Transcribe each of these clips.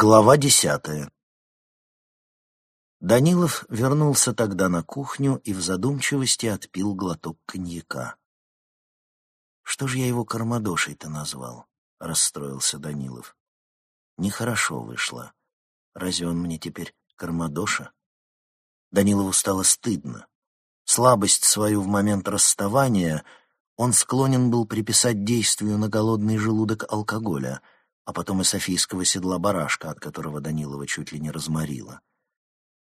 Глава десятая Данилов вернулся тогда на кухню и в задумчивости отпил глоток коньяка. «Что же я его кармадошей-то назвал?» — расстроился Данилов. «Нехорошо вышло. Разве он мне теперь кармадоша?» Данилову стало стыдно. Слабость свою в момент расставания он склонен был приписать действию на голодный желудок алкоголя, а потом и софийского седла барашка, от которого Данилова чуть ли не разморило.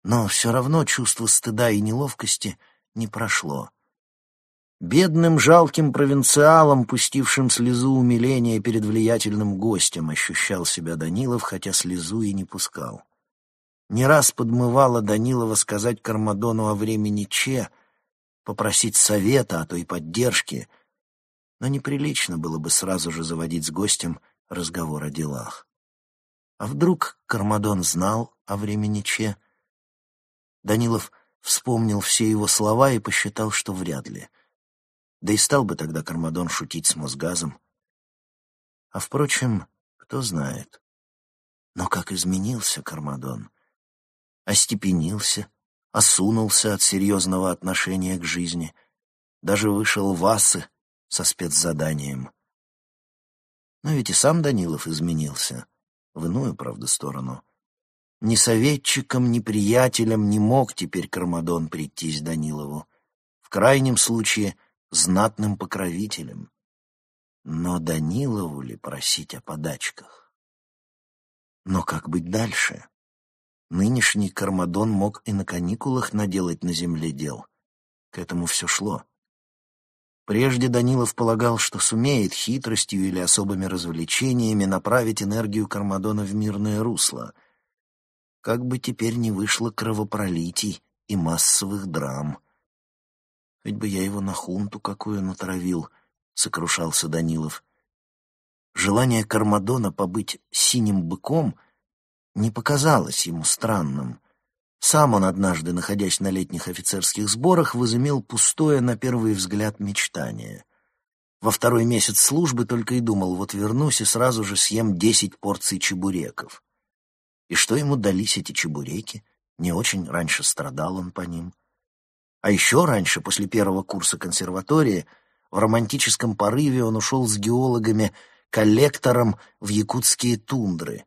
Но все равно чувство стыда и неловкости не прошло. Бедным, жалким провинциалом, пустившим слезу умиления перед влиятельным гостем, ощущал себя Данилов, хотя слезу и не пускал. Не раз подмывало Данилова сказать Кармадону о времени Че, попросить совета, а то и поддержки, но неприлично было бы сразу же заводить с гостем разговор о делах. А вдруг Кармадон знал о времени Че? Данилов вспомнил все его слова и посчитал, что вряд ли. Да и стал бы тогда Кармадон шутить с Мосгазом. А, впрочем, кто знает. Но как изменился Кармадон? Остепенился, осунулся от серьезного отношения к жизни, даже вышел в асы со спецзаданием. Но ведь и сам Данилов изменился, в иную, правда, сторону. Ни советчиком, ни приятелем не мог теперь Кармадон прийтись Данилову. В крайнем случае, знатным покровителем. Но Данилову ли просить о подачках? Но как быть дальше? Нынешний Кармадон мог и на каникулах наделать на земле дел. К этому все шло. Прежде Данилов полагал, что сумеет хитростью или особыми развлечениями направить энергию Кармадона в мирное русло. Как бы теперь не вышло кровопролитий и массовых драм. Хоть бы я его на хунту какую натравил, — сокрушался Данилов. Желание Кармадона побыть синим быком — не показалось ему странным. Сам он однажды, находясь на летних офицерских сборах, возымел пустое, на первый взгляд, мечтание. Во второй месяц службы только и думал, вот вернусь и сразу же съем десять порций чебуреков. И что ему дались эти чебуреки? Не очень раньше страдал он по ним. А еще раньше, после первого курса консерватории, в романтическом порыве он ушел с геологами коллектором в якутские тундры,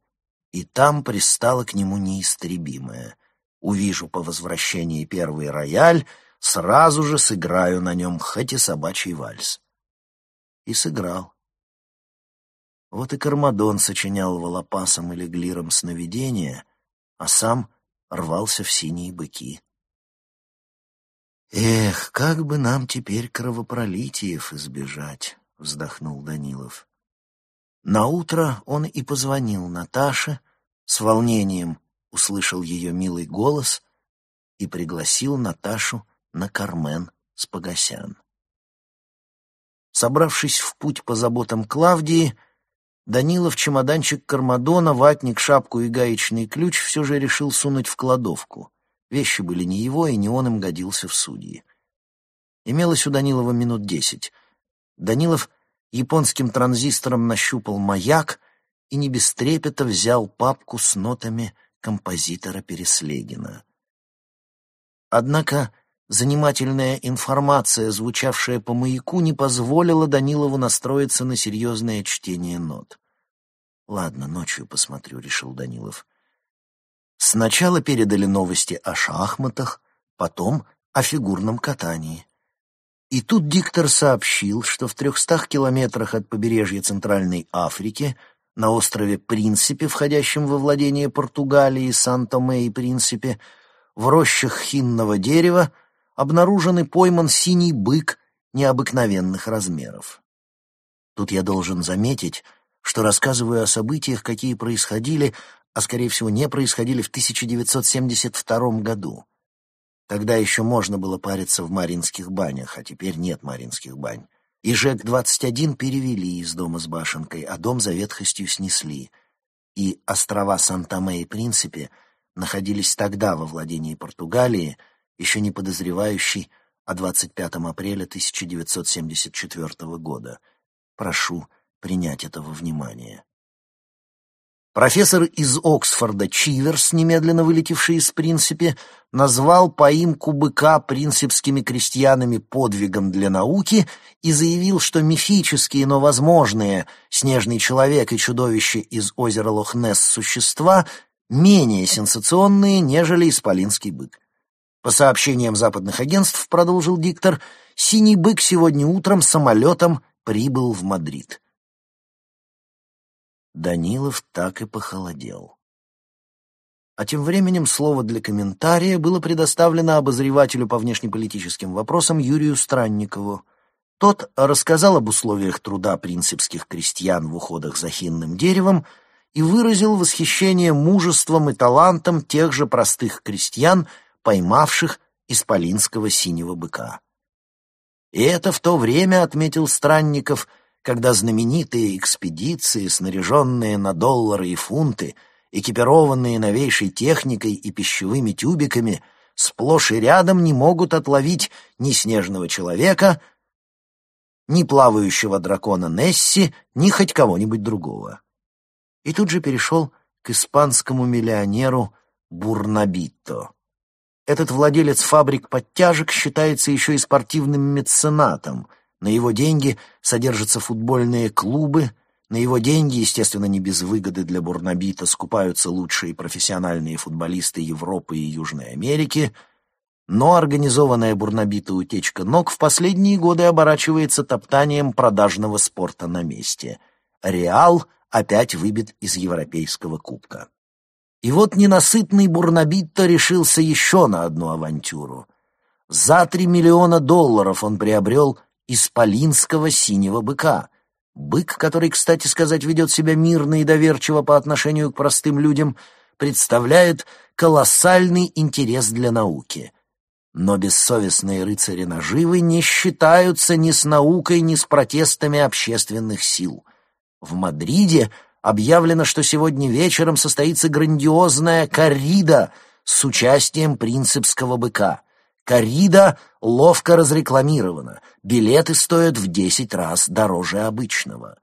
и там пристало к нему неистребимое. Увижу по возвращении первый рояль, сразу же сыграю на нем хоть и собачий вальс. И сыграл. Вот и Кармадон сочинял волопасом или глиром сновидения, а сам рвался в синие быки. «Эх, как бы нам теперь кровопролитиев избежать!» — вздохнул Данилов. На утро он и позвонил Наташе, с волнением услышал ее милый голос и пригласил Наташу на Кармен с Погосян. Собравшись в путь по заботам Клавдии, Данилов чемоданчик Кармадона, ватник, шапку и гаечный ключ все же решил сунуть в кладовку. Вещи были не его, и не он им годился в судьи. Имелось у Данилова минут десять. Данилов японским транзистором нащупал маяк и не без трепета взял папку с нотами композитора Переслегина. Однако занимательная информация, звучавшая по маяку, не позволила Данилову настроиться на серьезное чтение нот. «Ладно, ночью посмотрю», — решил Данилов. Сначала передали новости о шахматах, потом о фигурном катании. И тут диктор сообщил, что в трехстах километрах от побережья Центральной Африки, на острове Принципе, входящем во владение Португалии, Сан-Томе и Принципе, в рощах хинного дерева обнаружен и пойман синий бык необыкновенных размеров. Тут я должен заметить, что рассказываю о событиях, какие происходили, а, скорее всего, не происходили в 1972 году. Тогда еще можно было париться в Маринских банях, а теперь нет Маринских бань. И ЖЭК-21 перевели из дома с башенкой, а дом за ветхостью снесли. И острова Сан-Томе и Принципе находились тогда во владении Португалии, еще не подозревающей о 25 апреля 1974 года. Прошу принять этого внимания. Профессор из Оксфорда Чиверс, немедленно вылетевший из Принципе, назвал поимку быка принципскими крестьянами подвигом для науки и заявил, что мифические, но возможные снежный человек и чудовище из озера Лохнесс существа менее сенсационные, нежели исполинский бык. По сообщениям западных агентств, продолжил диктор, синий бык сегодня утром самолетом прибыл в Мадрид. Данилов так и похолодел. А тем временем слово для комментария было предоставлено обозревателю по внешнеполитическим вопросам Юрию Странникову. Тот рассказал об условиях труда принципских крестьян в уходах за хинным деревом и выразил восхищение мужеством и талантом тех же простых крестьян, поймавших исполинского синего быка. И это в то время, отметил Странников, — когда знаменитые экспедиции, снаряженные на доллары и фунты, экипированные новейшей техникой и пищевыми тюбиками, сплошь и рядом не могут отловить ни снежного человека, ни плавающего дракона Несси, ни хоть кого-нибудь другого. И тут же перешел к испанскому миллионеру Бурнабитто. Этот владелец фабрик подтяжек считается еще и спортивным меценатом — на его деньги содержатся футбольные клубы, на его деньги, естественно, не без выгоды для Бурнабита, скупаются лучшие профессиональные футболисты Европы и Южной Америки, но организованная Бурнабита утечка ног в последние годы оборачивается топтанием продажного спорта на месте. Реал опять выбит из Европейского кубка. И вот ненасытный Бурнабитто решился еще на одну авантюру. За три миллиона долларов он приобрел исполинского синего быка. Бык, который, кстати сказать, ведет себя мирно и доверчиво по отношению к простым людям, представляет колоссальный интерес для науки. Но бессовестные рыцари наживы не считаются ни с наукой, ни с протестами общественных сил. В Мадриде объявлено, что сегодня вечером состоится грандиозная коррида с участием принципского быка — Коррида ловко разрекламирована, билеты стоят в десять раз дороже обычного.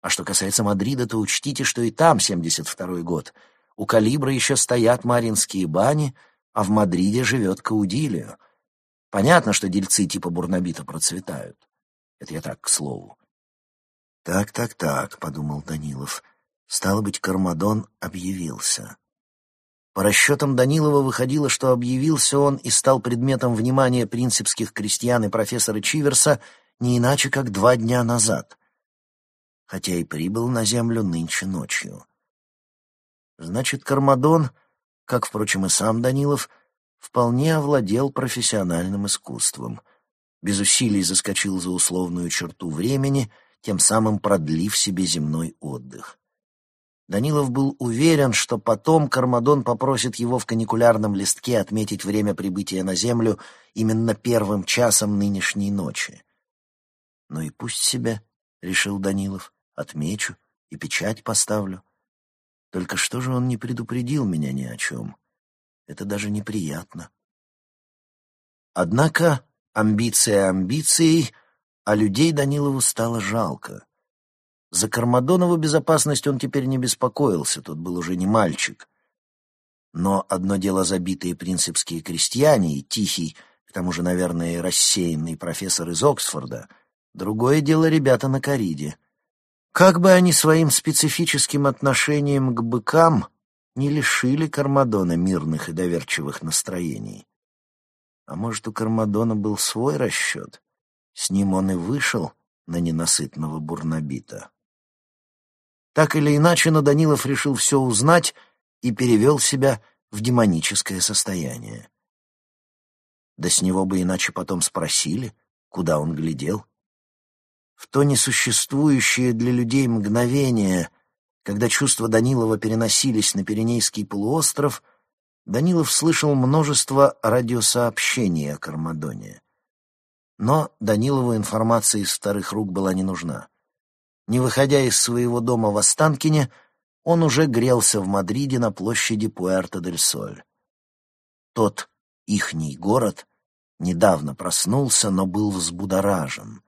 А что касается Мадрида, то учтите, что и там 72-й год. У Калибра еще стоят маринские бани, а в Мадриде живет Каудилио. Понятно, что дельцы типа Бурнабита процветают. Это я так, к слову. «Так, так, так», — подумал Данилов. «Стало быть, Кармадон объявился». По расчетам Данилова выходило, что объявился он и стал предметом внимания принципских крестьян и профессора Чиверса не иначе, как два дня назад, хотя и прибыл на землю нынче ночью. Значит, Кармадон, как, впрочем, и сам Данилов, вполне овладел профессиональным искусством. Без усилий заскочил за условную черту времени, тем самым продлив себе земной отдых. Данилов был уверен, что потом Кармадон попросит его в каникулярном листке отметить время прибытия на Землю именно первым часом нынешней ночи. «Ну и пусть себе», — решил Данилов, — «отмечу и печать поставлю. Только что же он не предупредил меня ни о чем? Это даже неприятно». Однако амбиция амбицией, а людей Данилову стало жалко. За Кармадонову безопасность он теперь не беспокоился, тот был уже не мальчик. Но одно дело забитые принципские крестьяне и тихий, к тому же, наверное, рассеянный профессор из Оксфорда, другое дело ребята на кориде. Как бы они своим специфическим отношением к быкам не лишили Кармадона мирных и доверчивых настроений. А может, у Кармадона был свой расчет? С ним он и вышел на ненасытного бурнабита. Так или иначе, но Данилов решил все узнать и перевел себя в демоническое состояние. Да с него бы иначе потом спросили, куда он глядел. В то несуществующее для людей мгновение, когда чувства Данилова переносились на Пиренейский полуостров, Данилов слышал множество радиосообщений о Кармадоне. Но Данилову информация из вторых рук была не нужна. Не выходя из своего дома в Останкине, он уже грелся в Мадриде на площади Пуэрто-дель-Соль. Тот ихний город недавно проснулся, но был взбудоражен.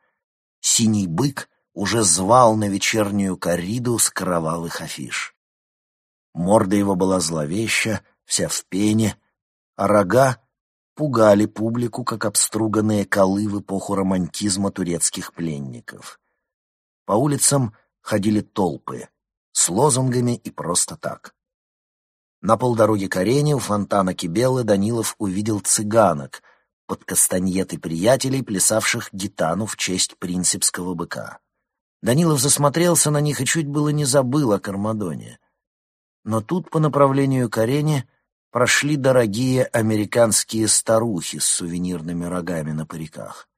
Синий бык уже звал на вечернюю корриду с кровавых афиш. Морда его была зловеща, вся в пене, а рога пугали публику, как обструганные колы в эпоху романтизма турецких пленников. По улицам ходили толпы с лозунгами и просто так. На полдороги к арене у фонтана Кибелы Данилов увидел цыганок под кастаньеты приятелей, плясавших гитану в честь принципского быка. Данилов засмотрелся на них и чуть было не забыл о Кармадоне. Но тут по направлению к арене прошли дорогие американские старухи с сувенирными рогами на париках.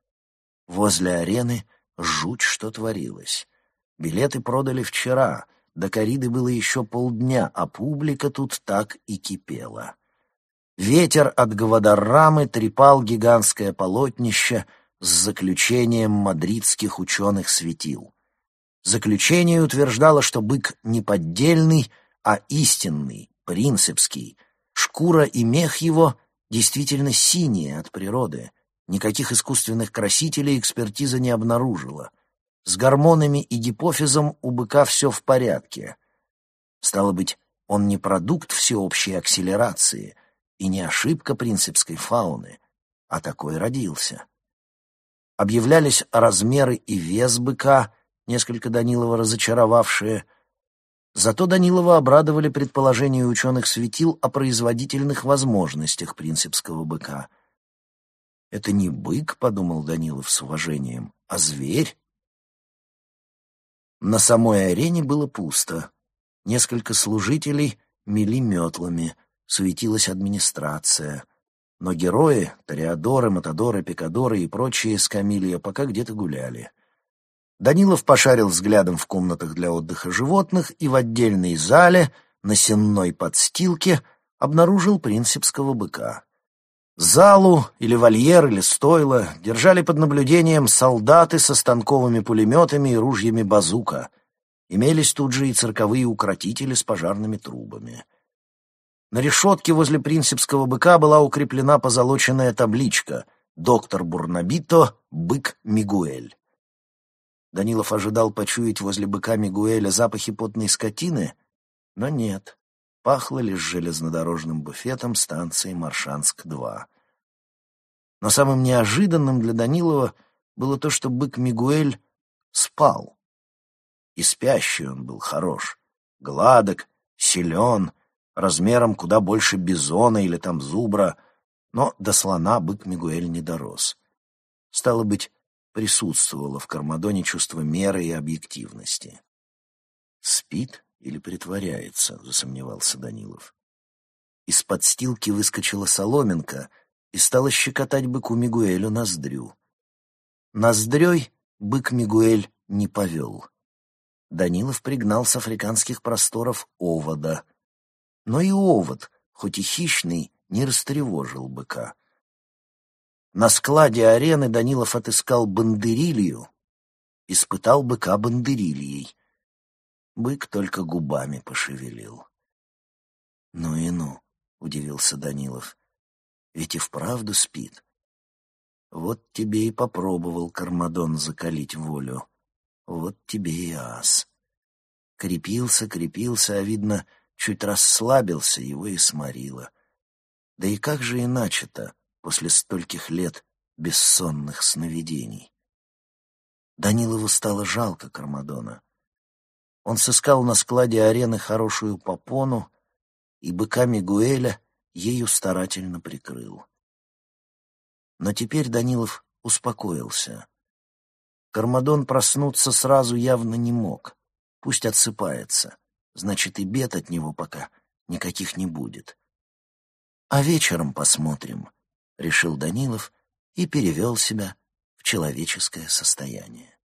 Возле арены жуть что творилось. Билеты продали вчера, до кориды было еще полдня, а публика тут так и кипела. Ветер от Гвадаррамы трепал гигантское полотнище с заключением мадридских ученых светил. Заключение утверждало, что бык не поддельный, а истинный, принципский. Шкура и мех его действительно синие от природы. Никаких искусственных красителей экспертиза не обнаружила. С гормонами и гипофизом у быка все в порядке. Стало быть, он не продукт всеобщей акселерации и не ошибка принципской фауны, а такой родился. Объявлялись размеры и вес быка, несколько Данилова разочаровавшие. Зато Данилова обрадовали предположения ученых светил о производительных возможностях принципского быка. «Это не бык», — подумал Данилов с уважением, — «а зверь». На самой арене было пусто. Несколько служителей мели метлами, суетилась администрация. Но герои, тореадоры, матадоры, пикадоры и прочие скамилья пока где-то гуляли. Данилов пошарил взглядом в комнатах для отдыха животных и в отдельной зале на сенной подстилке обнаружил принципского быка. Залу или вольер или стойло держали под наблюдением солдаты со станковыми пулеметами и ружьями базука. Имелись тут же и цирковые укротители с пожарными трубами. На решетке возле принципского быка была укреплена позолоченная табличка «Доктор Бурнабито, бык Мигуэль». Данилов ожидал почуять возле быка Мигуэля запахи потной скотины, но нет, пахло лишь железнодорожным буфетом станции Маршанск-2. Но самым неожиданным для Данилова было то, что бык Мигуэль спал. И спящий он был хорош, гладок, силен, размером куда больше бизона или там зубра, но до слона бык Мигуэль не дорос. Стало быть, присутствовало в Кармадоне чувство меры и объективности. «Спит или притворяется?» — засомневался Данилов. Из под стилки выскочила соломинка и стала щекотать быку Мигуэлю ноздрю. Ноздрёй бык Мигуэль не повел. Данилов пригнал с африканских просторов овода. Но и овод, хоть и хищный, не растревожил быка. На складе арены Данилов отыскал бандерилью, испытал быка бандерильей. Бык только губами пошевелил. «Ну и ну», — удивился Данилов, — «ведь и вправду спит. Вот тебе и попробовал Кармадон закалить волю. Вот тебе и ас». Крепился, крепился, а, видно, чуть расслабился, его и сморило. Да и как же иначе-то? после стольких лет бессонных сновидений. Данилову стало жалко Кармадона. Он сыскал на складе арены хорошую попону и быка Мигуэля ею старательно прикрыл. Но теперь Данилов успокоился. Кармадон проснуться сразу явно не мог. Пусть отсыпается. Значит, и бед от него пока никаких не будет. А вечером посмотрим, решил Данилов и перевел себя в человеческое состояние.